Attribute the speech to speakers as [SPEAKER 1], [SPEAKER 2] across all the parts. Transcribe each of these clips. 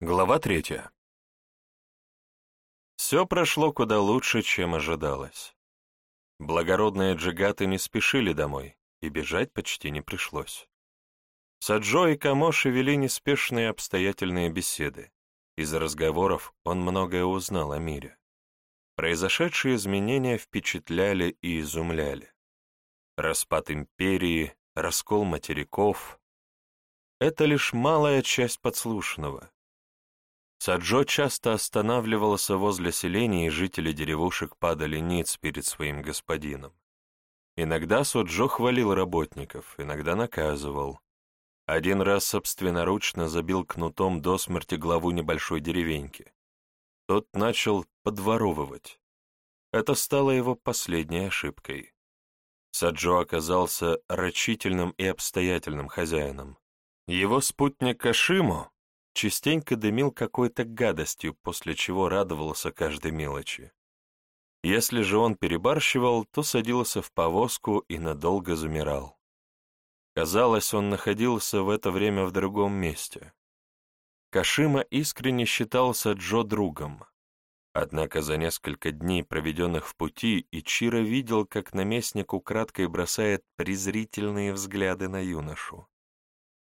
[SPEAKER 1] Глава третья. Все прошло куда лучше, чем ожидалось. Благородные джигаты не спешили домой, и бежать почти не пришлось. Саджо и Камоши вели неспешные обстоятельные беседы. Из разговоров он многое узнал о мире. Произошедшие изменения впечатляли и изумляли. Распад империи, раскол материков — это лишь малая часть подслушанного. Саджо часто останавливался возле селений, и жители деревушек падали ниц перед своим господином. Иногда Соджо хвалил работников, иногда наказывал. Один раз собственноручно забил кнутом до смерти главу небольшой деревеньки. Тот начал подворовывать. Это стало его последней ошибкой. Саджо оказался рачительным и обстоятельным хозяином. Его спутник Кашимо частенько дымил какой-то гадостью, после чего радовался каждой мелочи. Если же он перебарщивал, то садился в повозку и надолго замирал. Казалось, он находился в это время в другом месте. Кашима искренне считался Джо другом. Однако за несколько дней, проведенных в пути, Ичиро видел, как наместник украдкой бросает презрительные взгляды на юношу.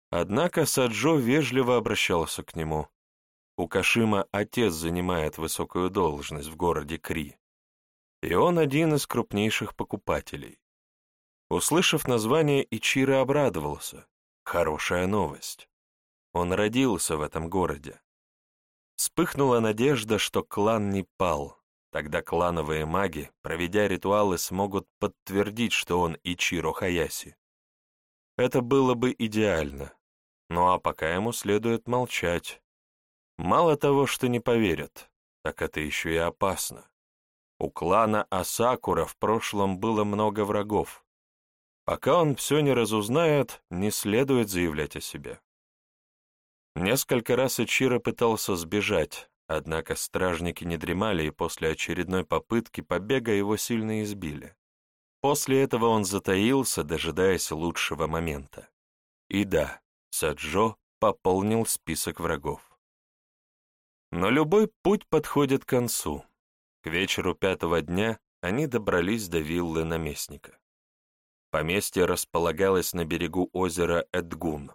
[SPEAKER 1] Однако Саджо вежливо обращался к нему. У Кашима отец занимает высокую должность в городе Кри, и он один из крупнейших покупателей. Услышав название, Ичиро обрадовался. Хорошая новость. Он родился в этом городе. Вспыхнула надежда, что клан не пал. Тогда клановые маги, проведя ритуалы, смогут подтвердить, что он Ичиро Хаяси. Это было бы идеально. Ну а пока ему следует молчать. Мало того, что не поверят, так это еще и опасно. У клана Асакура в прошлом было много врагов. Пока он все не разузнает, не следует заявлять о себе. Несколько раз Ичиро пытался сбежать, однако стражники не дремали и после очередной попытки побега его сильно избили. После этого он затаился, дожидаясь лучшего момента. И да, Саджо пополнил список врагов. Но любой путь подходит к концу. К вечеру пятого дня они добрались до виллы наместника. Поместье располагалось на берегу озера Эдгун,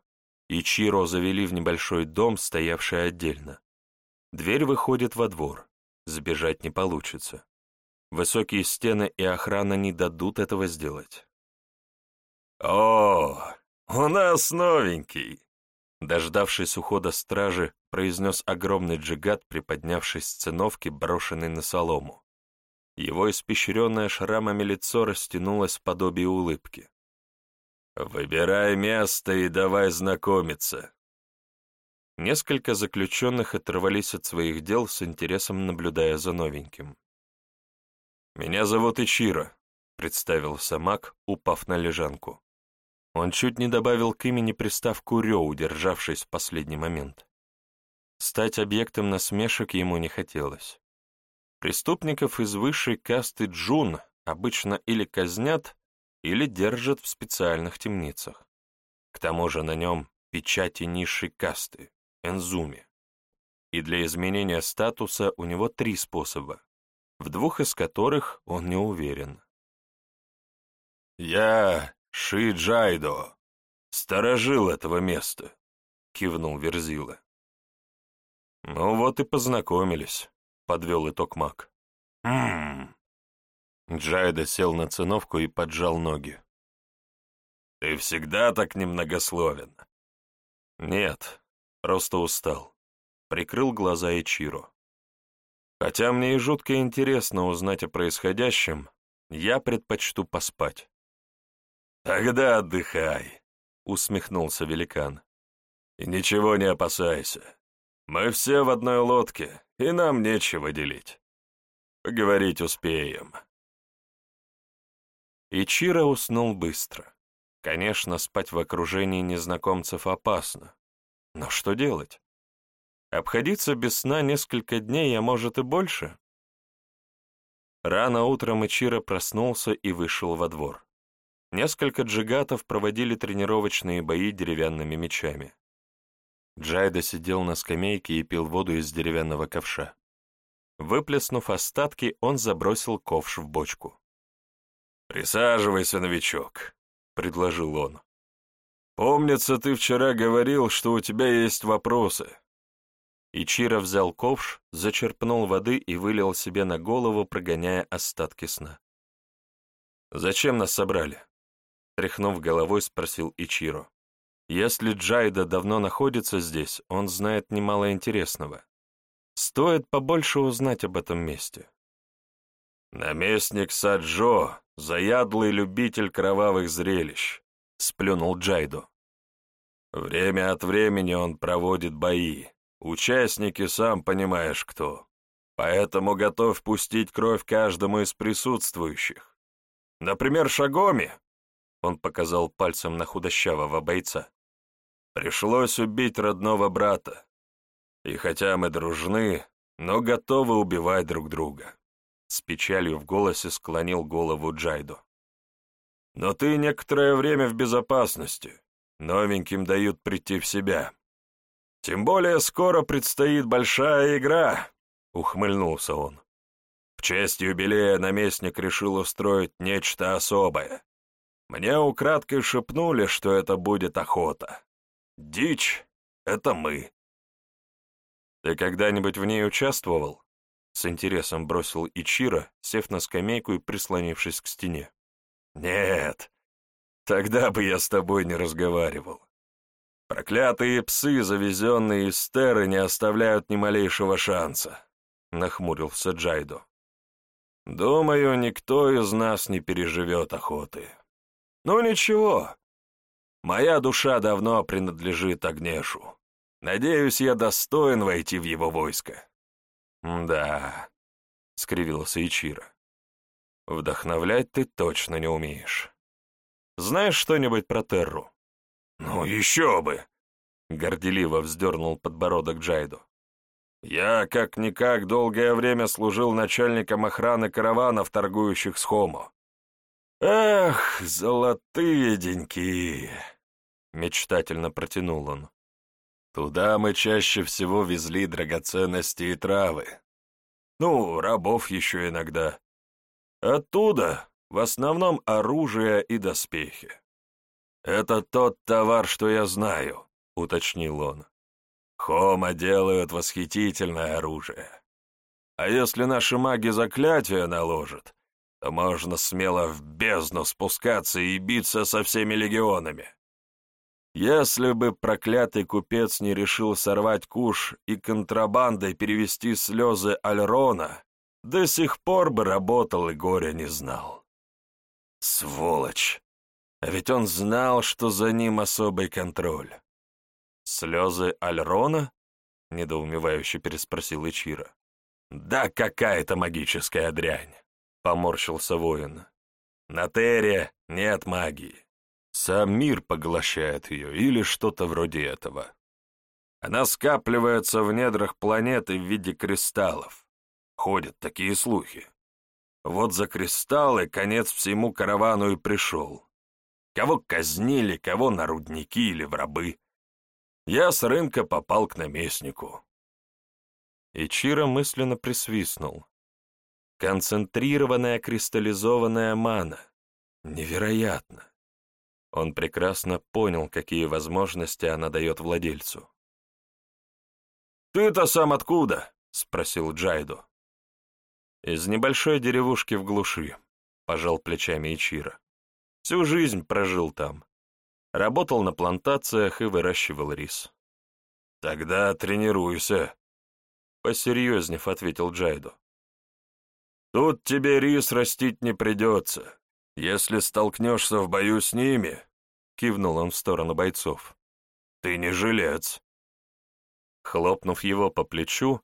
[SPEAKER 1] и Чиро завели в небольшой дом, стоявший отдельно. Дверь выходит во двор, сбежать не получится. Высокие стены и охрана не дадут этого сделать.
[SPEAKER 2] «О, «У нас новенький!»
[SPEAKER 1] Дождавшись ухода стражи, произнес огромный джигат, приподнявшись с циновки, брошенной на солому. Его испещренное шрамами лицо растянулось в подобие улыбки.
[SPEAKER 2] «Выбирай место и давай знакомиться!»
[SPEAKER 1] Несколько заключенных оторвались от своих дел с интересом, наблюдая за новеньким.
[SPEAKER 2] «Меня зовут Ичиро», —
[SPEAKER 1] представился маг, упав на лежанку. Он чуть не добавил к имени приставку «рё», удержавшись в последний момент. Стать объектом насмешек ему не хотелось. Преступников из высшей касты джун обычно или казнят, или держат в специальных темницах. К тому же на нем печати низшей касты, энзуми. И для изменения статуса у него три способа, в двух из которых он не уверен.
[SPEAKER 2] «Я «Шиджайдо, сторожил этого места», — кивнул Верзила.
[SPEAKER 1] «Ну вот и познакомились», — подвел итог маг.
[SPEAKER 2] «Хм...»
[SPEAKER 1] Джайда сел на циновку и поджал ноги.
[SPEAKER 2] «Ты всегда так немногословен?»
[SPEAKER 1] «Нет, просто устал», — прикрыл глаза Ичиро. «Хотя мне и жутко интересно узнать о происходящем, я предпочту поспать».
[SPEAKER 2] «Тогда отдыхай», — усмехнулся великан. «И ничего не опасайся. Мы все в одной лодке, и нам нечего делить. Поговорить успеем».
[SPEAKER 1] Ичиро уснул быстро. Конечно, спать в окружении незнакомцев опасно. Но что делать? Обходиться без сна несколько дней, а может и больше? Рано утром Ичиро проснулся и вышел во двор. Несколько джигатов проводили тренировочные бои деревянными мечами. Джайда сидел на скамейке и пил воду из деревянного ковша. Выплеснув остатки, он забросил ковш в бочку.
[SPEAKER 2] «Присаживайся, новичок», — предложил он. «Помнится, ты вчера говорил, что у тебя есть вопросы».
[SPEAKER 1] Ичиро взял ковш, зачерпнул воды и вылил себе на голову, прогоняя остатки сна. «Зачем нас собрали?» Тряхнув головой, спросил Ичиро. «Если Джайда давно находится здесь, он знает немало интересного. Стоит побольше узнать об этом месте».
[SPEAKER 2] «Наместник Саджо — заядлый любитель кровавых зрелищ», — сплюнул Джайду. «Время от времени он проводит бои. Участники, сам понимаешь, кто. Поэтому готов пустить кровь каждому из присутствующих. Например, Шагоми, он показал пальцем на худощавого бойца. Пришлось убить родного брата. И хотя мы дружны, но готовы убивать друг друга. С печалью в голосе склонил голову Джайду. Но ты некоторое время в безопасности. Новеньким дают прийти в себя. Тем более скоро предстоит большая игра, ухмыльнулся он. В честь юбилея наместник решил устроить нечто особое. Мне украдкой шепнули, что это будет охота. Дичь — это мы.
[SPEAKER 1] Ты когда-нибудь в ней участвовал? С интересом бросил Ичиро, сев на скамейку и прислонившись к стене.
[SPEAKER 2] Нет, тогда бы я с тобой не разговаривал. Проклятые псы, завезенные из Терры, не оставляют ни малейшего шанса, нахмурился Джайдо. Думаю, никто из нас не переживет охоты. Ну ничего, моя душа давно принадлежит Агнешу. Надеюсь, я достоин войти в его войско.
[SPEAKER 1] Да, скривился Ичиро. Вдохновлять ты точно не умеешь. Знаешь что-нибудь про Терру?
[SPEAKER 2] «Ну, еще бы!»
[SPEAKER 1] — горделиво вздернул подбородок Джайду.
[SPEAKER 2] «Я, как-никак, долгое время служил начальником охраны караванов, торгующих с Хомо. Эх, золотые деньки!» — мечтательно протянул он. «Туда мы чаще всего везли драгоценности и травы. Ну, рабов еще иногда. Оттуда в основном оружие и доспехи. «Это тот товар, что я знаю», — уточнил он. «Хома делают восхитительное оружие. А если наши маги заклятия наложат, то можно смело в бездну спускаться и биться со всеми легионами. Если бы проклятый купец не решил сорвать куш и контрабандой перевести слезы Альрона, до сих пор бы работал и горя не знал. Сволочь! А ведь он знал, что за ним особый контроль.
[SPEAKER 1] «Слезы Альрона?» — недоумевающе переспросил Ичира.
[SPEAKER 2] «Да какая-то магическая дрянь!» — поморщился воин. «На Терре нет магии. Сам мир поглощает ее или что-то вроде этого. Она скапливается в недрах планеты в виде кристаллов. Ходят такие слухи. Вот за кристаллы конец всему каравану и пришел. Кого казнили, кого на рудники или в рабы. Я с рынка попал к наместнику.
[SPEAKER 1] Ичиро мысленно присвистнул. Концентрированная кристаллизованная мана. Невероятно. Он прекрасно понял, какие возможности она дает владельцу.
[SPEAKER 2] «Ты-то сам откуда?» — спросил Джайду.
[SPEAKER 1] «Из небольшой деревушки в глуши», — пожал плечами Ичиро. Всю жизнь прожил там. Работал на плантациях и выращивал рис.
[SPEAKER 2] «Тогда тренируйся», — посерьезнев ответил Джайду. «Тут тебе рис растить не придется. Если столкнешься в бою с ними», — кивнул он в сторону бойцов, — «ты не жилец».
[SPEAKER 1] Хлопнув его по плечу,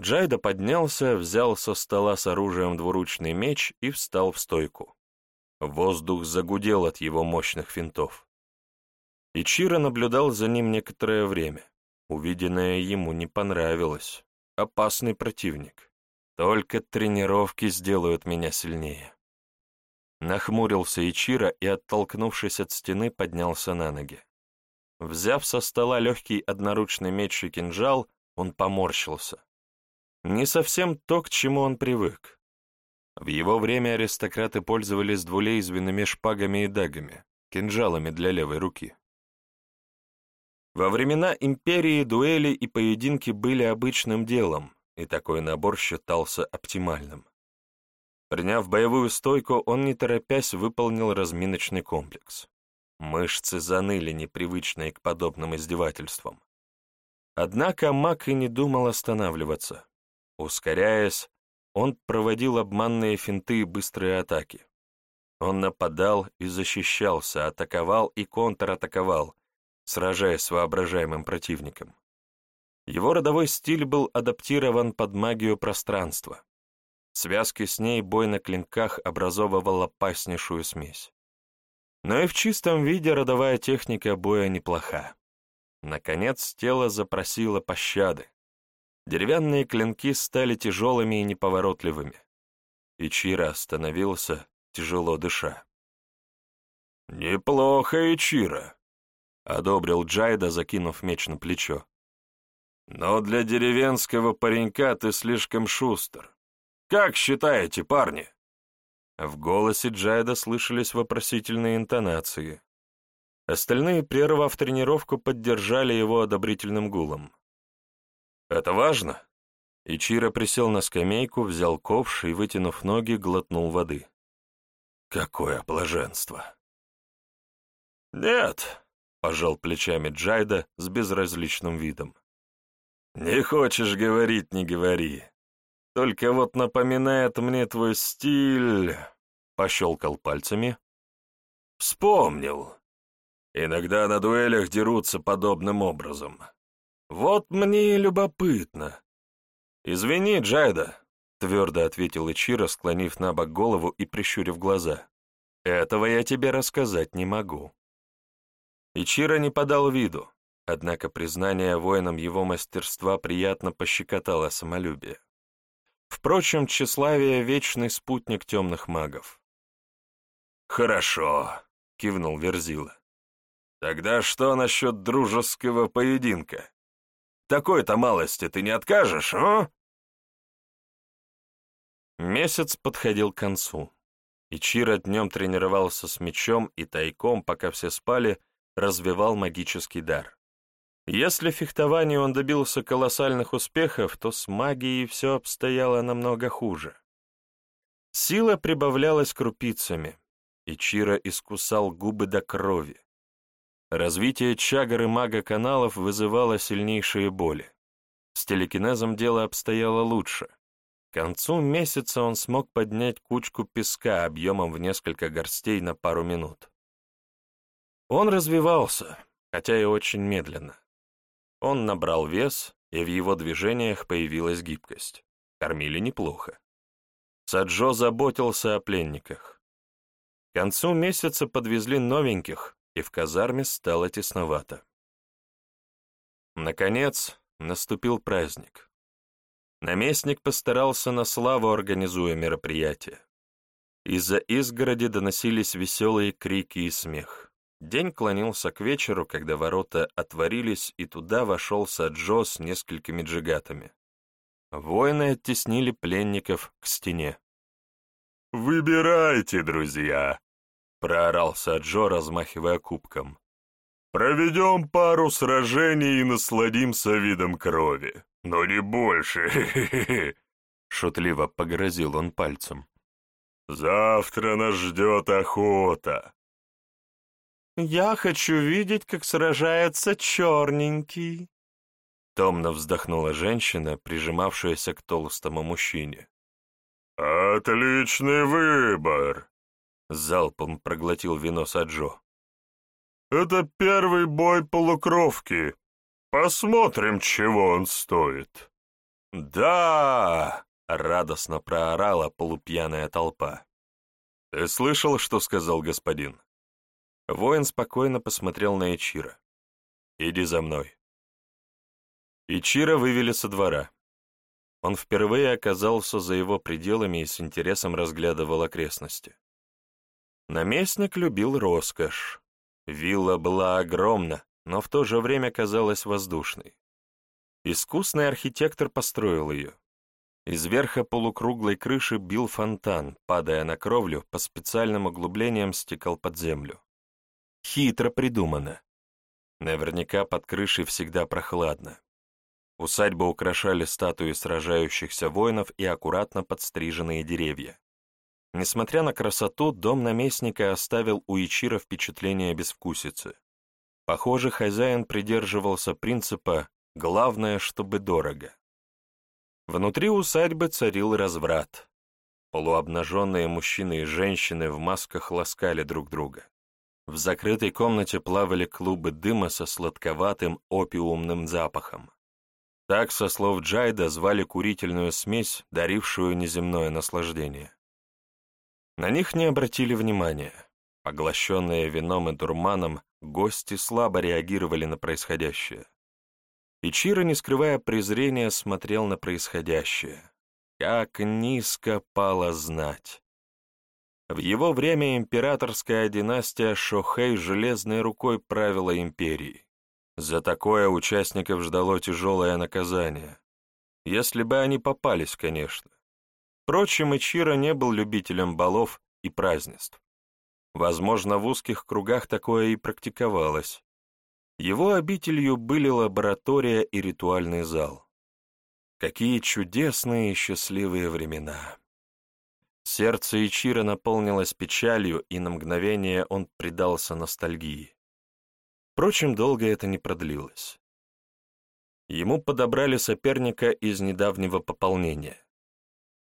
[SPEAKER 1] Джайда поднялся, взял со стола с оружием двуручный меч и встал в стойку. Воздух загудел от его мощных финтов. Ичиро наблюдал за ним некоторое время. Увиденное ему не понравилось. Опасный противник. Только тренировки сделают меня сильнее. Нахмурился Ичиро и, оттолкнувшись от стены, поднялся на ноги. Взяв со стола легкий одноручный меч и кинжал, он поморщился. Не совсем то, к чему он привык. В его время аристократы пользовались двулезвенными шпагами и дагами, кинжалами для левой руки. Во времена империи дуэли и поединки были обычным делом, и такой набор считался оптимальным. Приняв боевую стойку, он, не торопясь, выполнил разминочный комплекс. Мышцы заныли, непривычные к подобным издевательствам. Однако маг и не думал останавливаться. Ускоряясь, он проводил обманные финты и быстрые атаки. Он нападал и защищался, атаковал и контратаковал, сражаясь с воображаемым противником. Его родовой стиль был адаптирован под магию пространства. Связки с ней бой на клинках образовывал опаснейшую смесь. Но и в чистом виде родовая техника боя неплоха. Наконец тело запросило пощады. Деревянные клинки стали тяжелыми и неповоротливыми. Ичиро остановился, тяжело дыша.
[SPEAKER 2] «Неплохо, Ичиро», — одобрил Джайда, закинув меч на плечо. «Но для деревенского паренька ты слишком шустр. Как считаете, парни?»
[SPEAKER 1] В голосе Джайда слышались вопросительные интонации. Остальные, прервав тренировку, поддержали его одобрительным гулом. «Это важно?» Ичиро присел на скамейку, взял ковш и, вытянув ноги, глотнул воды. «Какое блаженство!»
[SPEAKER 2] «Нет», — пожал плечами Джайда с безразличным видом. «Не хочешь говорить, не говори. Только вот напоминает мне твой стиль...» Пощелкал пальцами. «Вспомнил. Иногда на дуэлях дерутся подобным образом. Вот мне любопытно. Извини, Джайда, твердо ответил Ичиро, склонив на бок голову и прищурив глаза. Этого я тебе рассказать не могу. Ичиро не подал виду, однако признание воинам его мастерства приятно пощекотало самолюбие. Впрочем, тщеславие — вечный спутник темных магов. «Хорошо», — кивнул Верзила. «Тогда что насчет дружеского поединка? Такой-то малости ты не откажешь, а?»
[SPEAKER 1] Месяц подходил к концу. и Ичиро днем тренировался с мечом и тайком, пока все спали, развивал магический дар. Если в фехтовании он добился колоссальных успехов, то с магией все обстояло намного хуже. Сила прибавлялась крупицами, и Чира искусал губы до крови. Развитие чагры мага-каналов вызывало сильнейшие боли. С телекинезом дело обстояло лучше. К концу месяца он смог поднять кучку песка объемом в несколько горстей на пару минут. Он развивался, хотя и очень медленно. Он набрал вес, и в его движениях появилась гибкость. Кормили неплохо. Саджо заботился о пленниках. К концу месяца подвезли новеньких, и в казарме стало тесновато. Наконец, наступил праздник. Наместник постарался на славу, организуя мероприятие. Из-за изгороди доносились веселые крики и смех. День клонился к вечеру, когда ворота отворились, и туда вошел Саджо с несколькими джигатами. Воины оттеснили пленников к стене.
[SPEAKER 2] «Выбирайте, друзья!» — проорал Саджо, размахивая кубком. «Проведем пару сражений и насладимся видом крови, но не больше!»
[SPEAKER 1] Шутливо погрозил он пальцем.
[SPEAKER 2] «Завтра нас ждет охота!»
[SPEAKER 3] «Я хочу видеть, как сражается черненький», —
[SPEAKER 1] томно вздохнула женщина, прижимавшаяся к толстому мужчине.
[SPEAKER 2] «Отличный выбор!»
[SPEAKER 1] — залпом проглотил вино Саджо.
[SPEAKER 2] «Это первый бой полукровки. Посмотрим, чего он стоит».
[SPEAKER 1] «Да!» — радостно проорала полупьяная толпа. «Ты слышал, что сказал господин?» Воин спокойно посмотрел на Ичира. «Иди за мной». Ичира вывели со двора. Он впервые оказался за его пределами и с интересом разглядывал окрестности. Наместник любил роскошь. Вилла была огромна, но в то же время казалась воздушной. Искусный архитектор построил ее. Из верха полукруглой крыши бил фонтан, падая на кровлю, по специальным углублениям стекал под землю. Хитро придумано. Наверняка под крышей всегда прохладно. Усадьбу украшали статуи сражающихся воинов и аккуратно подстриженные деревья. Несмотря на красоту, дом наместника оставил у Ичира впечатление безвкусицы. Похоже, хозяин придерживался принципа «главное, чтобы дорого». Внутри усадьбы царил разврат. Полуобнаженные мужчины и женщины в масках ласкали друг друга. В закрытой комнате плавали клубы дыма со сладковатым опиумным запахом. Так, со слов Джайда, звали курительную смесь, дарившую неземное наслаждение. На них не обратили внимания. Поглощенные вином и дурманом, гости слабо реагировали на происходящее. Ичиро, не скрывая презрения, смотрел на происходящее. Как низко пала знать. В его время императорская династия Шохэй железной рукой правила империей. За такое участников ждало тяжелое наказание. Если бы они попались, конечно. Впрочем, Ичиро не был любителем балов и празднеств. Возможно, в узких кругах такое и практиковалось. Его обителью были лаборатория и ритуальный зал. Какие чудесные и счастливые времена! Сердце Ичира наполнилось печалью, и на мгновение он предался ностальгии. Впрочем, долго это не продлилось. Ему подобрали соперника из недавнего пополнения.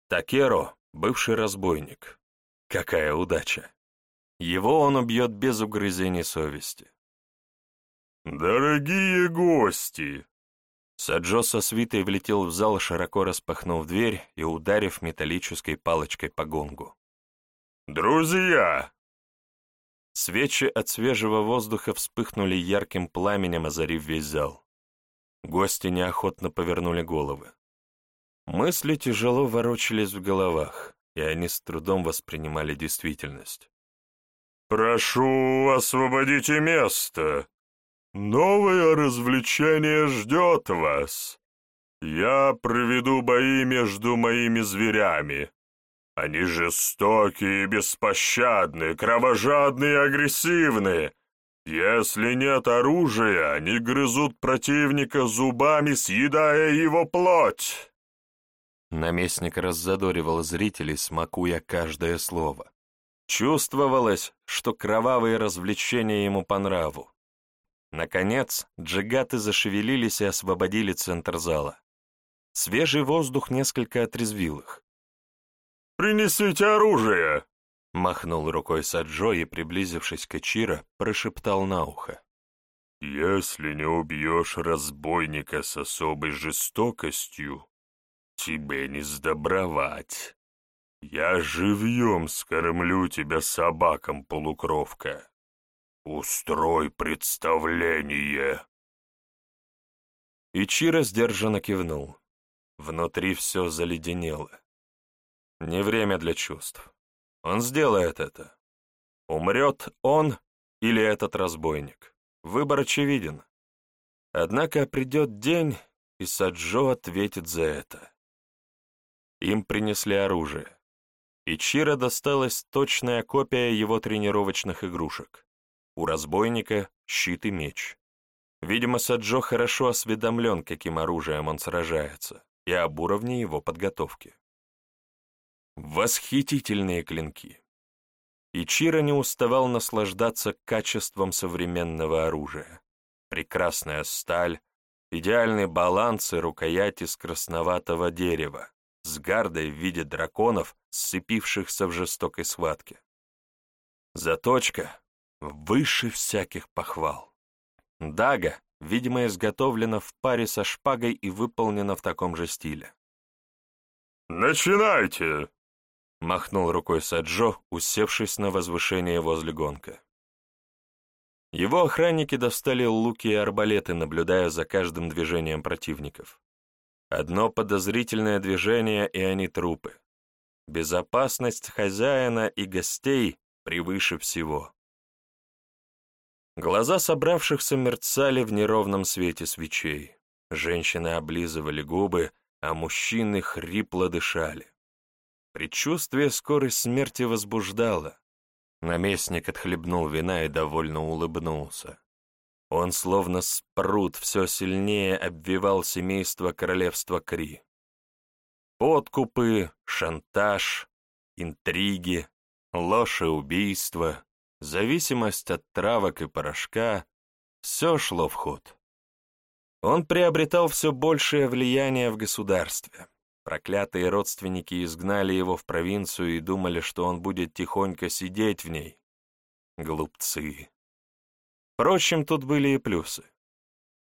[SPEAKER 1] Такеро — бывший разбойник. Какая удача! Его он убьет без угрызений совести.
[SPEAKER 2] «Дорогие гости!»
[SPEAKER 1] Саджо со свитой влетел в зал, широко распахнув дверь и ударив металлической палочкой по гонгу.
[SPEAKER 2] «Друзья!»
[SPEAKER 1] Свечи от свежего воздуха вспыхнули ярким пламенем, озарив весь зал. Гости неохотно повернули головы. Мысли тяжело ворочались в головах, и они с трудом воспринимали действительность.
[SPEAKER 2] «Прошу, освободите место!» Новое развлечение ждет вас. Я проведу бои между моими зверями. Они жестокие и беспощадны, кровожадные и агрессивны. Если нет оружия, они грызут противника зубами, съедая его плоть.
[SPEAKER 1] Наместник раззадоривал зрителей, смакуя каждое слово. Чувствовалось, что кровавые развлечения ему по нраву. Наконец, джигаты зашевелились и освободили центр зала. Свежий воздух несколько отрезвил их.
[SPEAKER 2] «Принесите оружие!»
[SPEAKER 1] Махнул рукой Саджо и, приблизившись к Ичиро, прошептал на ухо.
[SPEAKER 2] «Если не убьешь разбойника с особой жестокостью, тебе не сдобровать. Я живьем скормлю тебя собакам, полукровка. «Устрой представление!»
[SPEAKER 1] Ичиро сдержанно кивнул. Внутри все заледенело. Не время для чувств. Он сделает это. Умрет он или этот разбойник. Выбор очевиден. Однако придет день, и Саджо ответит за это. Им принесли оружие. Ичиро досталась точная копия его тренировочных игрушек. У разбойника щит и меч. Видимо, Саджо хорошо осведомлен, каким оружием он сражается, и об уровне его подготовки. Восхитительные клинки. Ичиро не уставал наслаждаться качеством современного оружия. Прекрасная сталь, идеальный баланс и рукоять из красноватого дерева, с гардой в виде драконов, сцепившихся в жестокой схватке. Заточка, выше всяких похвал. Дага, видимо, изготовлена в паре со шпагой и выполнена в таком же стиле.
[SPEAKER 2] «Начинайте!»
[SPEAKER 1] — махнул рукой Саджо, усевшись на возвышение возле гонка. Его охранники достали луки и арбалеты, наблюдая за каждым движением противников. Одно подозрительное движение, и они трупы. Безопасность хозяина и гостей превыше всего. Глаза собравшихся мерцали в неровном свете свечей. Женщины облизывали губы, а мужчины хрипло дышали. Предчувствие скорой смерти возбуждало. Наместник отхлебнул вина и довольно улыбнулся. Он словно спрут все сильнее обвивал семейство королевства Кри. Подкупы, шантаж, интриги, ложь и убийство, зависимость от травок и порошка — все шло в ход. Он приобретал все большее влияние в государстве. Проклятые родственники изгнали его в провинцию и думали, что он будет тихонько сидеть в ней. Глупцы. Впрочем, тут были и плюсы.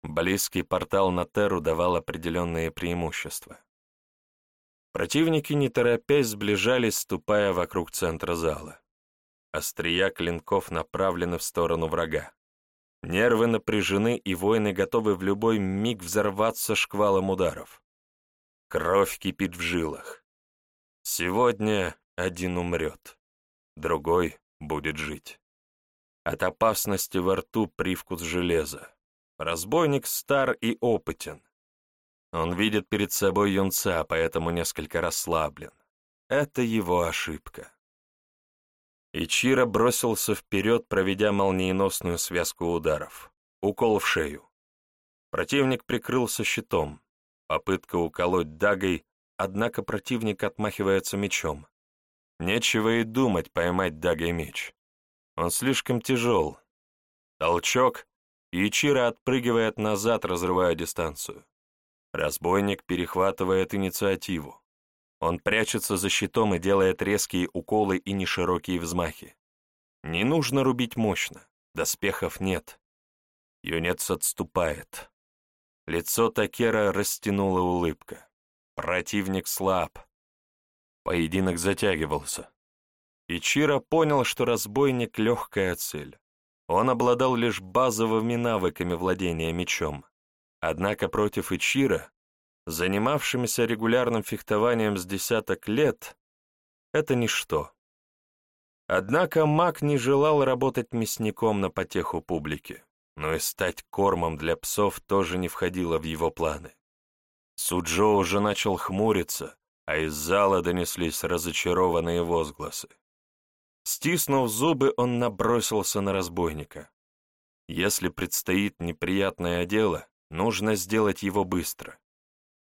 [SPEAKER 1] Близкий портал на Терру давал определенные преимущества. Противники, не торопясь, сближались, ступая вокруг центра зала. Острия клинков направлены в сторону врага. Нервы напряжены, и воины готовы в любой миг взорваться шквалом ударов. Кровь кипит в жилах. Сегодня один умрет, другой будет жить. От опасности во рту привкус железа. Разбойник стар и опытен. Он видит перед собой юнца, поэтому несколько расслаблен. Это его ошибка. Ичиро бросился вперед, проведя молниеносную связку ударов. Укол в шею. Противник прикрылся щитом. Попытка уколоть дагой, однако противник отмахивается мечом. Нечего и думать поймать дагой меч. Он слишком тяжел. Толчок, и Ичиро отпрыгивает назад, разрывая дистанцию. Разбойник перехватывает инициативу. Он прячется за щитом и делает резкие уколы и неширокие взмахи. Не нужно рубить мощно, доспехов нет. Юнец отступает. Лицо Такера растянула улыбка. Противник слаб. Поединок затягивался. Ичиро понял, что разбойник — легкая цель. Он обладал лишь базовыми навыками владения мечом. Однако против Ичиро, занимавшимся регулярным фехтованием с десяток лет, это ничто. Однако маг не желал работать мясником на потеху публики но и стать кормом для псов тоже не входило в его планы. Суджо уже начал хмуриться, а из зала донеслись разочарованные возгласы. Стиснув зубы, он набросился на разбойника. Если предстоит неприятное дело, нужно сделать его быстро.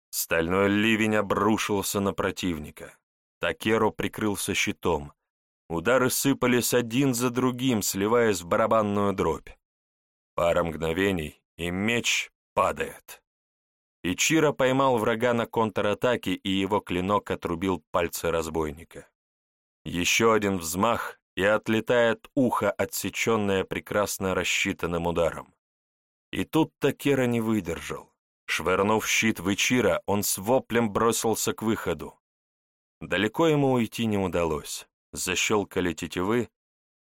[SPEAKER 1] Стальной ливень обрушился на противника. Такеро прикрылся щитом. Удары сыпались один за другим, сливаясь в барабанную дробь. Пара мгновений, и меч падает. Ичиро поймал врага на контратаке, и его клинок отрубил пальцы разбойника. Еще один взмах, и отлетает ухо, отсеченное прекрасно рассчитанным ударом. И тут Такера не выдержал. Швырнув щит в Ичиро, он с воплем бросился к выходу. Далеко ему уйти не удалось. Защелкали тетивы,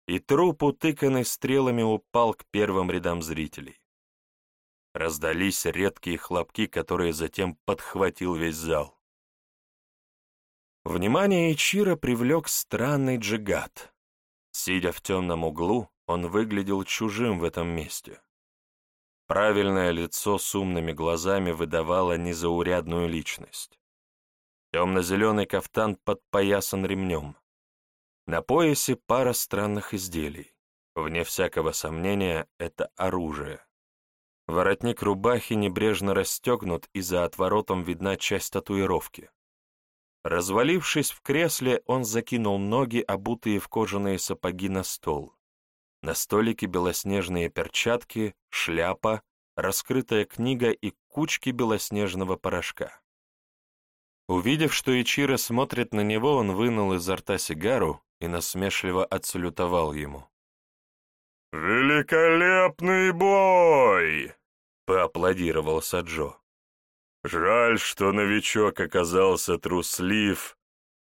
[SPEAKER 1] и труп, утыканный стрелами, упал к первым рядам зрителей. Раздались редкие хлопки, которые затем подхватил весь зал. Внимание Ичира привлек странный джигат. Сидя в темном углу, он выглядел чужим в этом месте. Правильное лицо с умными глазами выдавало незаурядную личность. Темно-зеленый кафтан подпоясан ремнем. На поясе пара странных изделий. Вне всякого сомнения, это оружие. Воротник рубахи небрежно расстегнут, и за отворотом видна часть татуировки. Развалившись в кресле, он закинул ноги, обутые в кожаные сапоги, на стол. На столике белоснежные перчатки, шляпа, раскрытая книга и кучки белоснежного порошка. Увидев, что Ичиро смотрит на него, он вынул изо рта сигару и насмешливо отсалютовал ему.
[SPEAKER 2] «Великолепный бой!» — поаплодировал Саджо. «Жаль, что новичок оказался труслив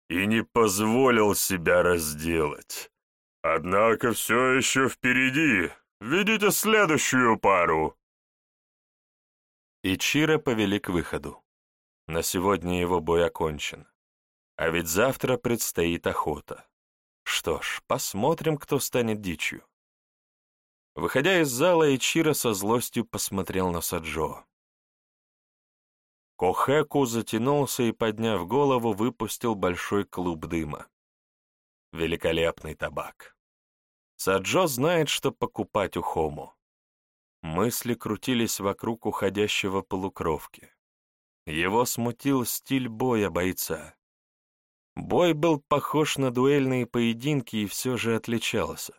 [SPEAKER 2] и не позволил себя разделать. Однако все еще впереди. Видите следующую пару!»
[SPEAKER 1] Ичиро повели к выходу. На сегодня его бой окончен. А ведь завтра предстоит охота. Что ж, посмотрим, кто станет дичью. Выходя из зала, Ичиро со злостью посмотрел на Саджо. Кохэку затянулся и, подняв голову, выпустил большой клуб дыма. Великолепный табак. Саджо знает, что покупать у Хому. Мысли крутились вокруг уходящего полукровки. Его смутил стиль боя бойца. Бой был похож на дуэльные поединки и все же отличался.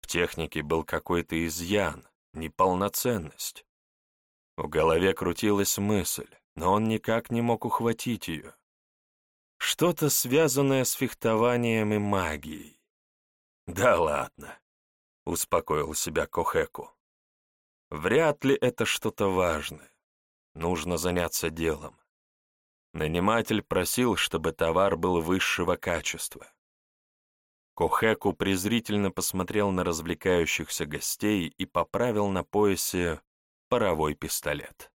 [SPEAKER 1] В технике был какой-то изъян, неполноценность. В голове крутилась мысль, но он никак не мог ухватить ее. Что-то связанное с фехтованием и магией. «Да ладно», — успокоил себя Кохэку. «Вряд ли это что-то важное. Нужно заняться делом. Наниматель просил, чтобы товар был высшего качества. Кохэку презрительно посмотрел на развлекающихся гостей и поправил на поясе паровой пистолет.